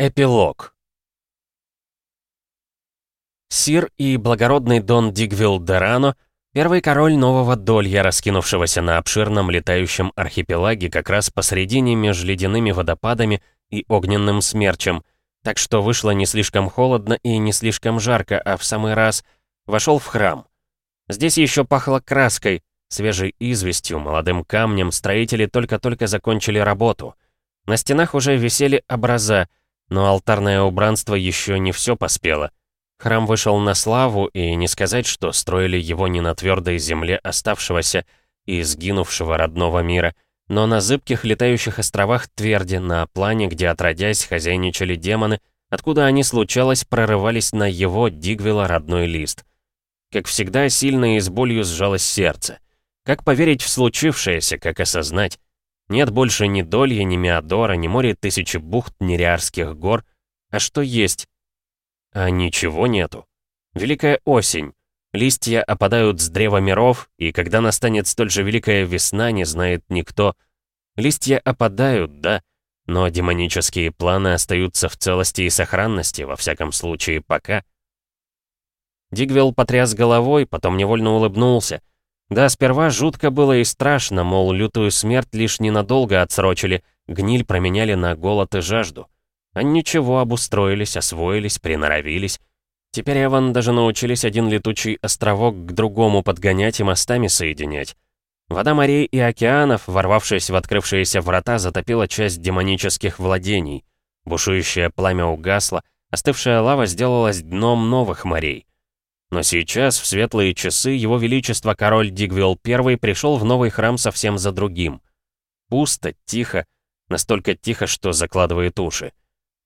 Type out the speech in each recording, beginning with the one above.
Эпилог Сир и благородный Дон Дигвилл Дерано, первый король нового Долья, раскинувшегося на обширном летающем архипелаге как раз посредине между ледяными водопадами и огненным смерчем, так что вышло не слишком холодно и не слишком жарко, а в самый раз вошел в храм. Здесь еще пахло краской, свежей известью, молодым камнем, строители только-только закончили работу. На стенах уже висели образа, но алтарное убранство еще не все поспело. Храм вышел на славу, и не сказать, что строили его не на твердой земле оставшегося и сгинувшего родного мира, но на зыбких летающих островах Тверди, на плане, где отродясь хозяйничали демоны, откуда они, случалось, прорывались на его, Дигвела, родной лист. Как всегда, сильно и с болью сжалось сердце. Как поверить в случившееся, как осознать? Нет больше ни Долья, ни Миадора, ни моря тысячи бухт, ни Риарских гор. А что есть? А ничего нету. Великая осень. Листья опадают с древа миров, и когда настанет столь же великая весна, не знает никто. Листья опадают, да, но демонические планы остаются в целости и сохранности, во всяком случае, пока. Дигвелл потряс головой, потом невольно улыбнулся. Да, сперва жутко было и страшно, мол, лютую смерть лишь ненадолго отсрочили, гниль променяли на голод и жажду. А ничего, обустроились, освоились, приноровились. Теперь Эван даже научились один летучий островок к другому подгонять и мостами соединять. Вода морей и океанов, ворвавшись в открывшиеся врата, затопила часть демонических владений. Бушующее пламя угасло, остывшая лава сделалась дном новых морей. Но сейчас, в светлые часы, его величество король Дигвилл I пришел в новый храм совсем за другим. Пусто, тихо, настолько тихо, что закладывает уши.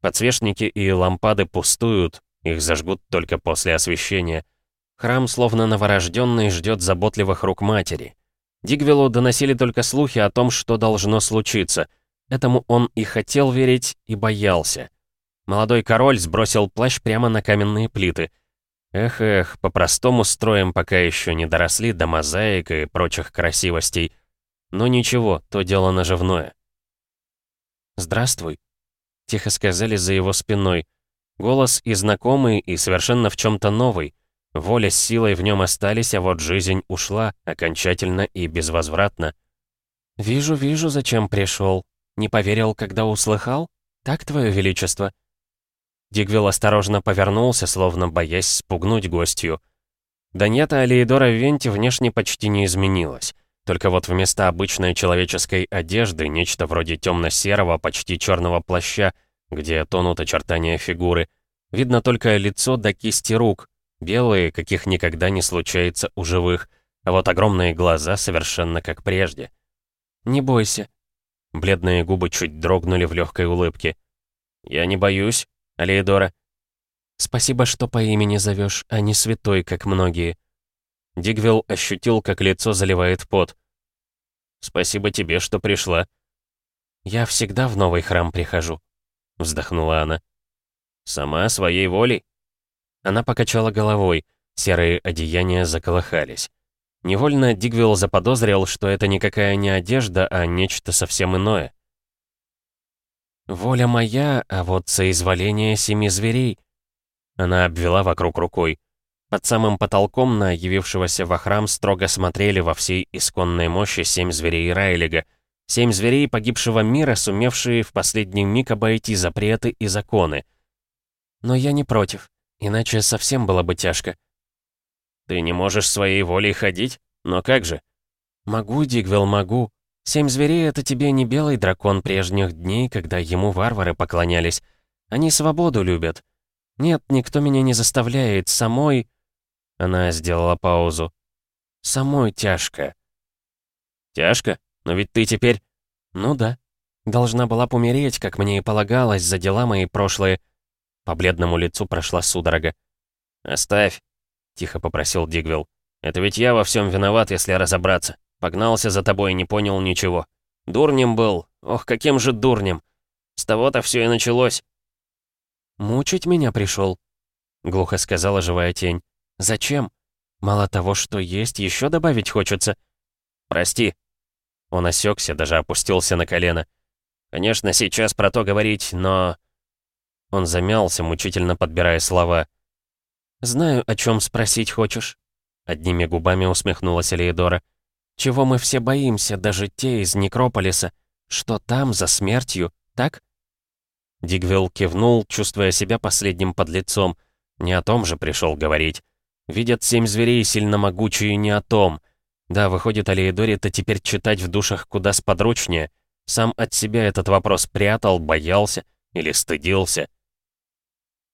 Подсвечники и лампады пустуют, их зажгут только после освещения. Храм, словно новорожденный, ждет заботливых рук матери. Дигвиллу доносили только слухи о том, что должно случиться. Этому он и хотел верить, и боялся. Молодой король сбросил плащ прямо на каменные плиты — Эх-эх, по-простому строем пока еще не доросли до мозаик и прочих красивостей. Но ничего, то дело наживное. «Здравствуй», — тихо сказали за его спиной. Голос и знакомый, и совершенно в чем-то новый. Воля с силой в нем остались, а вот жизнь ушла, окончательно и безвозвратно. «Вижу, вижу, зачем пришел. Не поверил, когда услыхал? Так, Твое Величество?» Дигвилл осторожно повернулся, словно боясь спугнуть гостью. Даньята Алиедора Венти внешне почти не изменилась. Только вот вместо обычной человеческой одежды нечто вроде темно-серого, почти черного плаща, где тонут очертания фигуры. Видно только лицо до кисти рук, белые, каких никогда не случается у живых, а вот огромные глаза совершенно как прежде. «Не бойся». Бледные губы чуть дрогнули в легкой улыбке. «Я не боюсь», Алеидора. Спасибо, что по имени зовешь, а не святой, как многие. Дигвилл ощутил, как лицо заливает пот. Спасибо тебе, что пришла. Я всегда в новый храм прихожу, вздохнула она. Сама своей волей? Она покачала головой, серые одеяния заколыхались. Невольно Дигвилл заподозрил, что это никакая не одежда, а нечто совсем иное. «Воля моя, а вот соизволение семи зверей». Она обвела вокруг рукой. Под самым потолком на явившегося во храм строго смотрели во всей исконной мощи семь зверей Райлига. Семь зверей погибшего мира, сумевшие в последний миг обойти запреты и законы. Но я не против, иначе совсем было бы тяжко. «Ты не можешь своей волей ходить? Но как же?» «Могу, Дигвелл, могу. Семь зверей — это тебе не белый дракон прежних дней, когда ему варвары поклонялись. Они свободу любят. Нет, никто меня не заставляет, самой...» Она сделала паузу. «Самой тяжко». «Тяжко? Но ведь ты теперь...» «Ну да. Должна была помереть, как мне и полагалось, за дела мои прошлые». По бледному лицу прошла судорога. «Оставь», — тихо попросил Дигвилл. «Это ведь я во всем виноват, если разобраться. Погнался за тобой, и не понял ничего. Дурнем был. Ох, каким же дурнем. С того-то все и началось. «Мучить меня пришел», — глухо сказала живая тень. «Зачем? Мало того, что есть, еще добавить хочется». «Прости». Он осекся, даже опустился на колено. «Конечно, сейчас про то говорить, но...» Он замялся, мучительно подбирая слова. «Знаю, о чем спросить хочешь», — одними губами усмехнулась Элеидора. «Чего мы все боимся, даже те из Некрополиса? Что там, за смертью, так?» Дигвилл кивнул, чувствуя себя последним подлецом. Не о том же пришел говорить. Видят семь зверей сильно могучие, не о том. Да, выходит, Алиэдоре-то теперь читать в душах куда сподручнее. Сам от себя этот вопрос прятал, боялся или стыдился.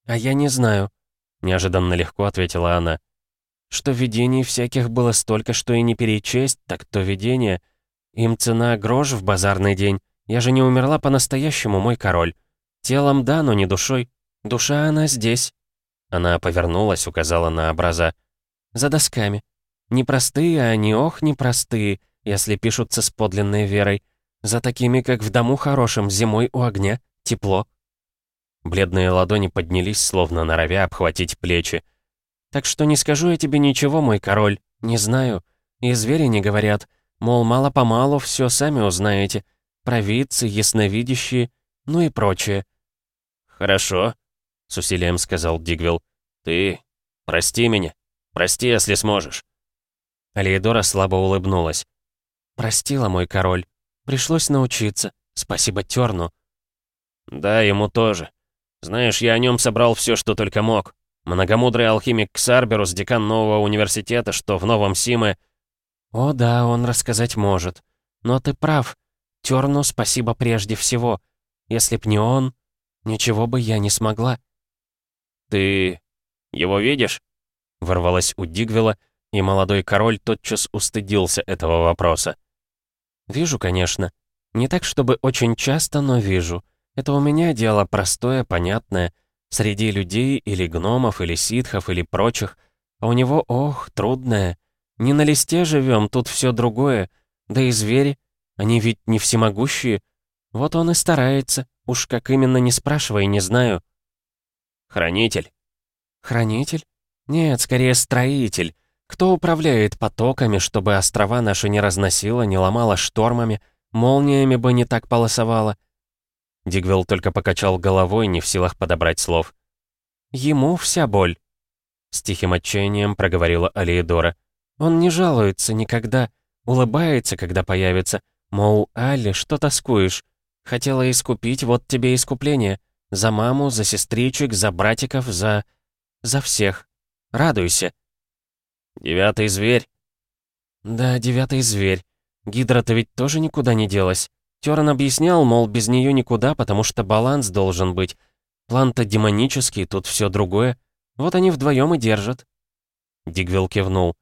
«А я не знаю», — неожиданно легко ответила она. «Что видений всяких было столько, что и не перечесть, так то видение. Им цена грош в базарный день. Я же не умерла по-настоящему, мой король. Телом да, но не душой. Душа она здесь». Она повернулась, указала на образа. «За досками. Непростые, они ох, непростые, если пишутся с подлинной верой. За такими, как в дому хорошем, зимой у огня, тепло». Бледные ладони поднялись, словно норовя обхватить плечи. «Так что не скажу я тебе ничего, мой король, не знаю. И звери не говорят, мол, мало-помалу все сами узнаете. Провидцы, ясновидящие, ну и прочее». «Хорошо», — с усилием сказал Дигвилл. «Ты прости меня. Прости, если сможешь». Алиедора слабо улыбнулась. «Простила, мой король. Пришлось научиться. Спасибо Терну». «Да, ему тоже. Знаешь, я о нем собрал все, что только мог. Многомудрый алхимик Ксарберус, декан нового университета, что в Новом Симе...» «О да, он рассказать может. Но ты прав. Терну спасибо прежде всего. Если б не он, ничего бы я не смогла». «Ты... его видишь?» Ворвалась у Дигвела, и молодой король тотчас устыдился этого вопроса. «Вижу, конечно. Не так, чтобы очень часто, но вижу. Это у меня дело простое, понятное. Среди людей или гномов, или ситхов, или прочих. А у него, ох, трудное. Не на листе живем, тут все другое. Да и звери. Они ведь не всемогущие. Вот он и старается. Уж как именно, не спрашивай, не знаю. Хранитель. Хранитель? Нет, скорее строитель. Кто управляет потоками, чтобы острова наши не разносило, не ломало штормами, молниями бы не так полосовало?» Дигвелл только покачал головой, не в силах подобрать слов. «Ему вся боль», — с тихим отчаянием проговорила Алиедора. «Он не жалуется никогда, улыбается, когда появится. Мол, Али, что тоскуешь? Хотела искупить, вот тебе искупление. За маму, за сестричек, за братиков, за... за всех. Радуйся». «Девятый зверь». «Да, девятый зверь. Гидра-то ведь тоже никуда не делась. Терн объяснял, мол, без нее никуда, потому что баланс должен быть. План-то демонический, тут все другое. Вот они вдвоем и держат». Дигвилл кивнул.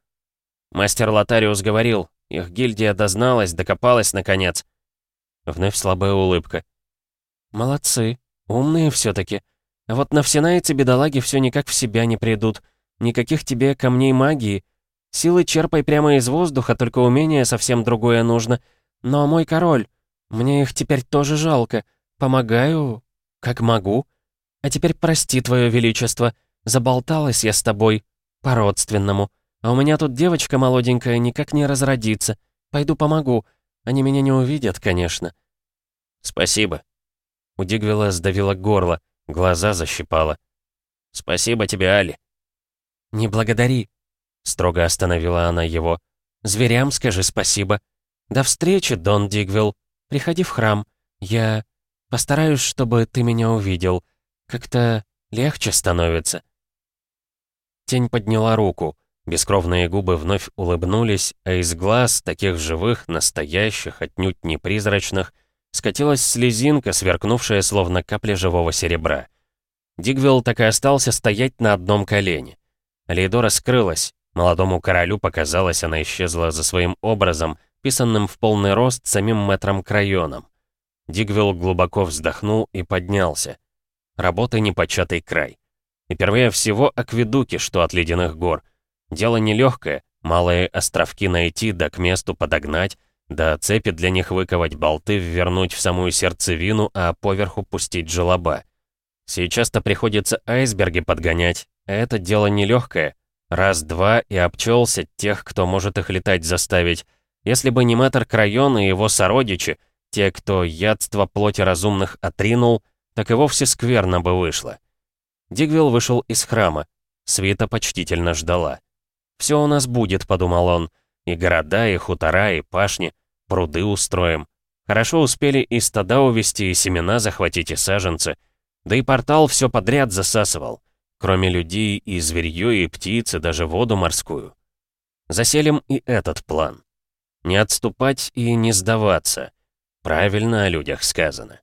«Мастер Лотариус говорил, их гильдия дозналась, докопалась, наконец». Вновь слабая улыбка. «Молодцы, умные все таки А вот на всенайцы бедолаги все никак в себя не придут». Никаких тебе камней магии. Силы черпай прямо из воздуха, только умение совсем другое нужно. Но, мой король, мне их теперь тоже жалко. Помогаю, как могу. А теперь прости, твое величество, заболталась я с тобой, по-родственному. А у меня тут девочка молоденькая никак не разродится. Пойду помогу. Они меня не увидят, конечно. Спасибо. У Дигвела сдавило горло, глаза защипало. Спасибо тебе, Али. «Не благодари», — строго остановила она его. «Зверям скажи спасибо. До встречи, Дон Дигвилл. Приходи в храм. Я постараюсь, чтобы ты меня увидел. Как-то легче становится». Тень подняла руку. Бескровные губы вновь улыбнулись, а из глаз, таких живых, настоящих, отнюдь не призрачных, скатилась слезинка, сверкнувшая словно капля живого серебра. Дигвилл так и остался стоять на одном колене. Лейдора скрылась. Молодому королю показалось, она исчезла за своим образом, писанным в полный рост самим мэтром Крайоном. Дигвилл глубоко вздохнул и поднялся. Работа непочатый край. И первее всего акведуки, что от ледяных гор. Дело нелегкое, малые островки найти, да к месту подогнать, да цепи для них выковать, болты ввернуть в самую сердцевину, а поверху пустить желоба. Сейчас-то приходится айсберги подгонять, это дело нелегкое. Раз-два и обчелся тех, кто может их летать заставить. Если бы не мэтр Крайон и его сородичи, те, кто ядство плоти разумных отринул, так и вовсе скверно бы вышло. Дигвилл вышел из храма. Свита почтительно ждала. «Все у нас будет», — подумал он. «И города, и хутора, и пашни, пруды устроим. Хорошо успели и стада увести, и семена захватить, и саженцы. Да и портал все подряд засасывал. Кроме людей и зверье, и птицы, даже воду морскую. Заселим и этот план. Не отступать и не сдаваться. Правильно о людях сказано.